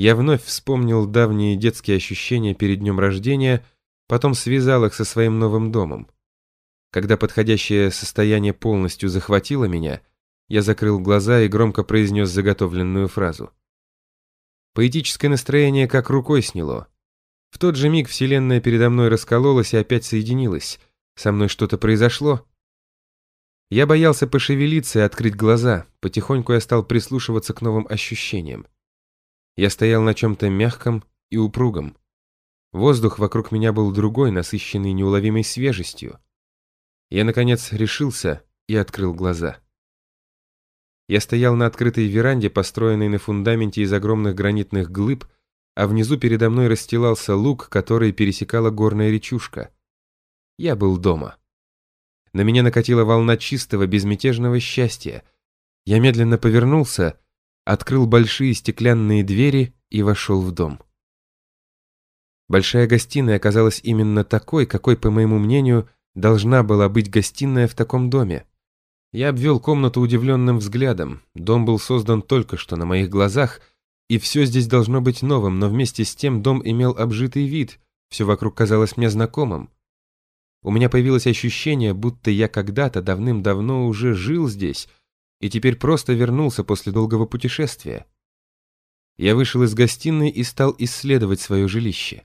Я вновь вспомнил давние детские ощущения перед днем рождения, потом связал их со своим новым домом. Когда подходящее состояние полностью захватило меня, я закрыл глаза и громко произнес заготовленную фразу. Поэтическое настроение как рукой сняло. В тот же миг Вселенная передо мной раскололась и опять соединилась. Со мной что-то произошло. Я боялся пошевелиться и открыть глаза. Потихоньку я стал прислушиваться к новым ощущениям. Я стоял на чем-то мягком и упругом. Воздух вокруг меня был другой, насыщенный неуловимой свежестью. Я, наконец, решился и открыл глаза. Я стоял на открытой веранде, построенной на фундаменте из огромных гранитных глыб, а внизу передо мной расстилался луг, который пересекала горная речушка. Я был дома. На меня накатила волна чистого, безмятежного счастья. Я медленно повернулся открыл большие стеклянные двери и вошел в дом. Большая гостиная оказалась именно такой, какой, по моему мнению, должна была быть гостиная в таком доме. Я обвел комнату удивленным взглядом. Дом был создан только что на моих глазах, и все здесь должно быть новым, но вместе с тем дом имел обжитый вид, все вокруг казалось мне знакомым. У меня появилось ощущение, будто я когда-то давным-давно уже жил здесь, и теперь просто вернулся после долгого путешествия. Я вышел из гостиной и стал исследовать свое жилище.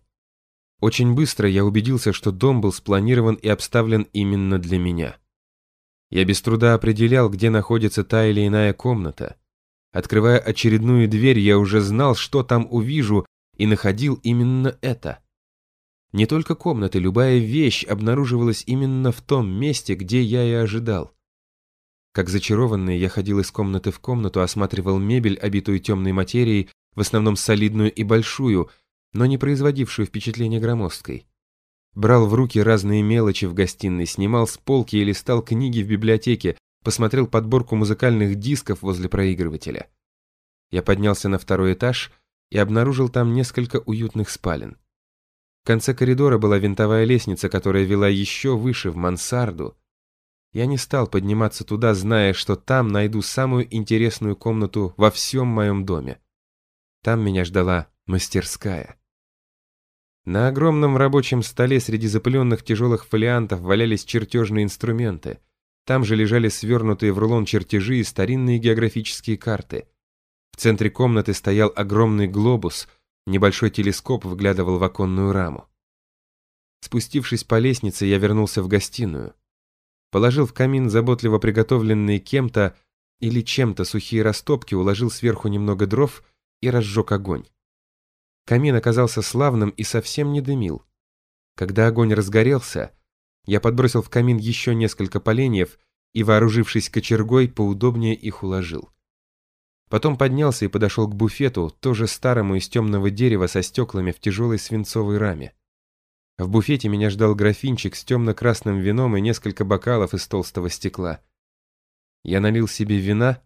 Очень быстро я убедился, что дом был спланирован и обставлен именно для меня. Я без труда определял, где находится та или иная комната. Открывая очередную дверь, я уже знал, что там увижу, и находил именно это. Не только комнаты, любая вещь обнаруживалась именно в том месте, где я и ожидал. Как зачарованный, я ходил из комнаты в комнату, осматривал мебель, обитую темной материей, в основном солидную и большую, но не производившую впечатления громоздкой. Брал в руки разные мелочи в гостиной, снимал с полки и листал книги в библиотеке, посмотрел подборку музыкальных дисков возле проигрывателя. Я поднялся на второй этаж и обнаружил там несколько уютных спален. В конце коридора была винтовая лестница, которая вела еще выше, в мансарду, я не стал подниматься туда, зная, что там найду самую интересную комнату во всем моем доме. Там меня ждала мастерская. На огромном рабочем столе среди запыленных тяжелых фолиантов валялись чертежные инструменты. Там же лежали свернутые в рулон чертежи и старинные географические карты. В центре комнаты стоял огромный глобус, небольшой телескоп выглядывал в оконную раму. Спустившись по лестнице, я вернулся в гостиную положил в камин заботливо приготовленные кем-то или чем-то сухие растопки, уложил сверху немного дров и разжег огонь. Камин оказался славным и совсем не дымил. Когда огонь разгорелся, я подбросил в камин еще несколько поленьев и, вооружившись кочергой, поудобнее их уложил. Потом поднялся и подошел к буфету, тоже старому из темного дерева со стеклами в тяжелой свинцовой раме. В буфете меня ждал графинчик с темно-красным вином и несколько бокалов из толстого стекла. Я налил себе вина,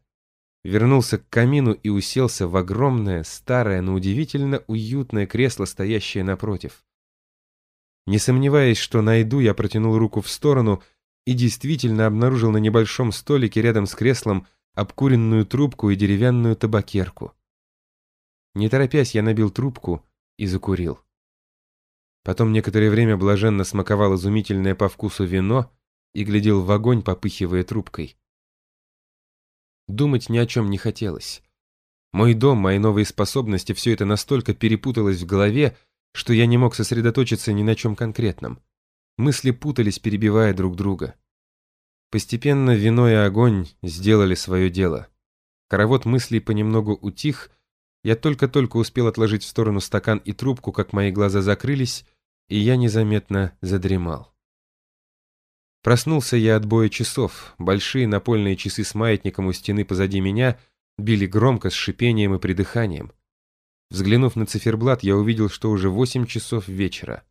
вернулся к камину и уселся в огромное, старое, но удивительно уютное кресло, стоящее напротив. Не сомневаясь, что найду, я протянул руку в сторону и действительно обнаружил на небольшом столике рядом с креслом обкуренную трубку и деревянную табакерку. Не торопясь, я набил трубку и закурил. Потом некоторое время блаженно смаковал изумительное по вкусу вино и глядел в огонь, попыхивая трубкой. Думать ни о чем не хотелось. Мой дом, мои новые способности, все это настолько перепуталось в голове, что я не мог сосредоточиться ни на чем конкретном. Мысли путались, перебивая друг друга. Постепенно вино и огонь сделали свое дело. Хоровод мыслей понемногу утих, я только-только успел отложить в сторону стакан и трубку, как мои глаза закрылись, и я незаметно задремал. Проснулся я от боя часов. Большие напольные часы с маятником у стены позади меня били громко, с шипением и придыханием. Взглянув на циферблат, я увидел, что уже восемь часов вечера.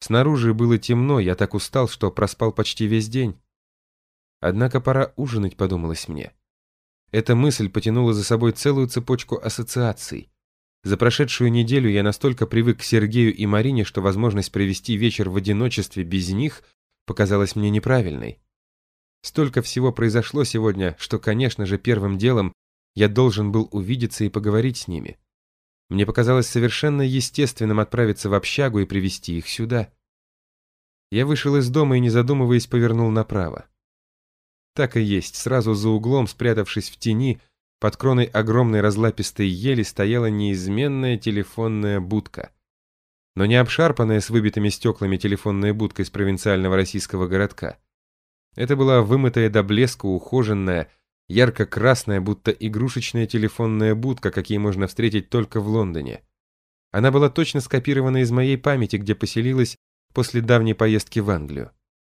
Снаружи было темно, я так устал, что проспал почти весь день. Однако пора ужинать, подумалось мне. Эта мысль потянула за собой целую цепочку ассоциаций. За прошедшую неделю я настолько привык к Сергею и Марине, что возможность провести вечер в одиночестве без них показалась мне неправильной. Столько всего произошло сегодня, что, конечно же, первым делом я должен был увидеться и поговорить с ними. Мне показалось совершенно естественным отправиться в общагу и привести их сюда. Я вышел из дома и, не задумываясь, повернул направо. Так и есть, сразу за углом, спрятавшись в тени, под кроной огромной разлапистой ели стояла неизменная телефонная будка. Но не обшарпанная с выбитыми стеклами телефонная будка из провинциального российского городка. Это была вымытая до блеска, ухоженная, ярко-красная, будто игрушечная телефонная будка, какие можно встретить только в Лондоне. Она была точно скопирована из моей памяти, где поселилась после давней поездки в Англию.